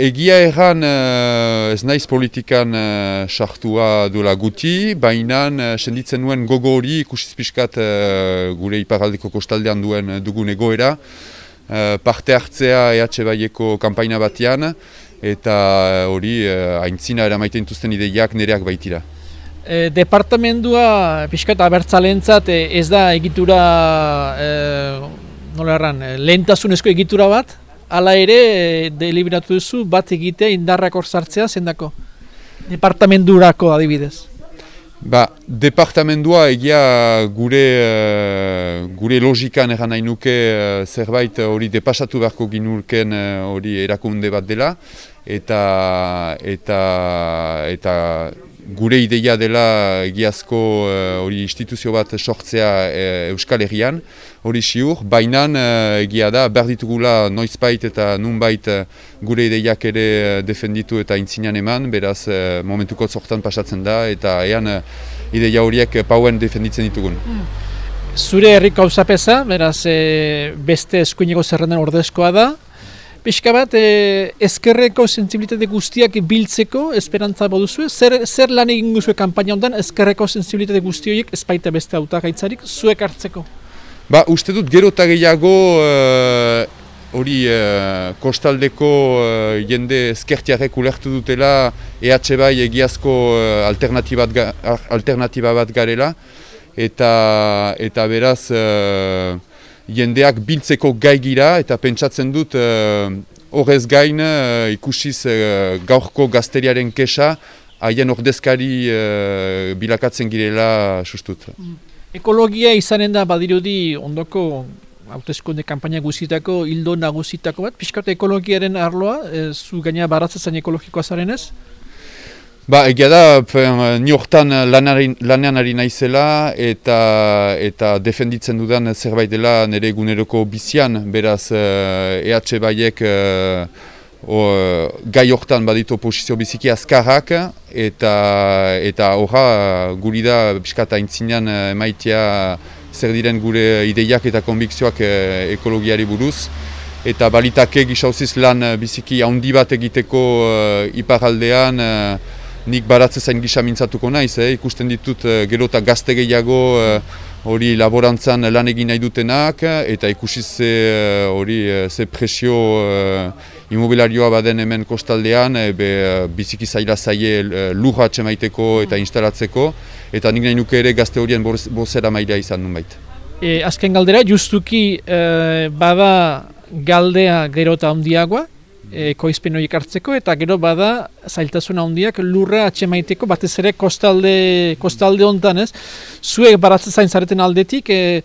egia erran uh, ez naiz politikan uh, sartua duela guti, baina uh, senditzen nuen gogo hori ikusiz pixkat uh, gure iparaldeko kostaldean duen dugun egoera, uh, parte hartzea EH Baieko kampaina batean, eta hori uh, aintzina eramaiten tuzten ideiak nereak baitira. E, departamendua pixkat abertzalentzat ez da egitura e, nola erran, lehentasunezko egitura bat, Hala ere, eh, deliberatu duzu bat egitea indarrak hor sartzea zendako? Departamendurako adibidez. Ba, departamendua egia gure, uh, gure logikan eran nahi nuke uh, zerbait hori depasatu beharko ginulken hori uh, erakunde bat dela eta, eta, eta gure ideia dela egiazko eh, hori instituzio bat sortzea uh, Euskal Herrian, hori siur, baina uh, egia da, behar ditugula noizbait eta nunbait gure ideiak ere defenditu eta intzinean eman, beraz uh, momentuko zortan pasatzen da, eta ean ideia horiek pauen defenditzen ditugun. Zure herriko hausapesa, beraz beste eskuineko zerrendan ordezkoa da, Pixka bat, e, ezkerreko sensibilitate guztiak biltzeko esperantza boduzu, zer, zer lan egin guzue kampaina ondan ezkerreko sensibilitate guzti horiek ezpaita beste autagaitzarik zuek hartzeko? Ba, uste dut gero eta gehiago eh, hori uh, kostaldeko uh, jende ezkertiarek ulertu dutela EH bai egiazko uh, alternatiba bat garela eta, eta beraz jendeak biltzeko gai gira eta pentsatzen dut uh, horrez gain uh, ikusiz uh, gaurko gazteriaren kesa haien ordezkari bilakatzen girela sustut. Mm. Ekologia izanen da badirudi ondoko hautezkonde kampaina guzitako, hildo nagusitako bat, pixkat ekologiaren arloa, zu gaina baratzatzen ekologikoa zaren ez? Ba, egia da, ni hortan lanean ari naizela eta eta defenditzen dudan zerbait dela nire eguneroko bizian, beraz EH e Baiek uh, gai hortan baditu posizio biziki azkarrak eta eta horra guri da biskata intzinean emaitia zer diren gure ideiak eta konbikzioak ekologiari buruz. Eta balitake gisauziz lan biziki handi bat egiteko uh, iparaldean nik baratze zain gisa mintzatuko naiz, eh? ikusten ditut uh, gero eta gazte gehiago eh, hori laborantzan lan egin nahi dutenak eta ikusi ze uh, hori ze presio imobilarioa baden hemen kostaldean e, be, biziki zaila zaie lurra maiteko eta instalatzeko eta nik nahi nuke ere gazte horien bozera mailea izan nun baita. E, azken galdera, justuki bada galdea gero eta ondiagoa, ekoizpen horiek hartzeko eta gero bada zailtasun handiak lurra atxemaiteko batez ere kostalde kostalde hontan, ez? Zuek baratzen zain zareten aldetik e,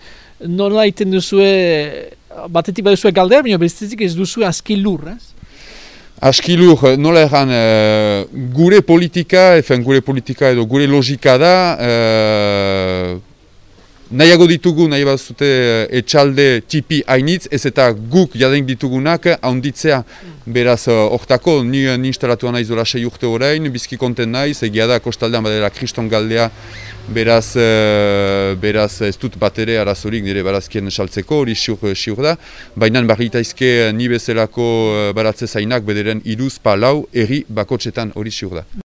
nola egiten duzue batetik baduzue galdea, baina bestetik ez duzue aski lur, ez? Aski lur, nola egan, e, gure politika, efen gure politika edo gure logika da, e, Nahiago ditugu, nahi bat zute eh, etxalde tipi hainitz, ez eta guk jaden ditugunak haunditzea. Beraz, eh, hortako, ni, ni instalatu nahi zola sei urte horrein, bizki konten naiz, egia da, kostaldean badera kriston galdea, beraz, uh, beraz ez dut bat ere arazorik nire barazkien saltzeko, hori siur, siur da. Baina barritaizke ni bezalako baratze zainak bederen iruz palau erri bakotxetan hori siur da.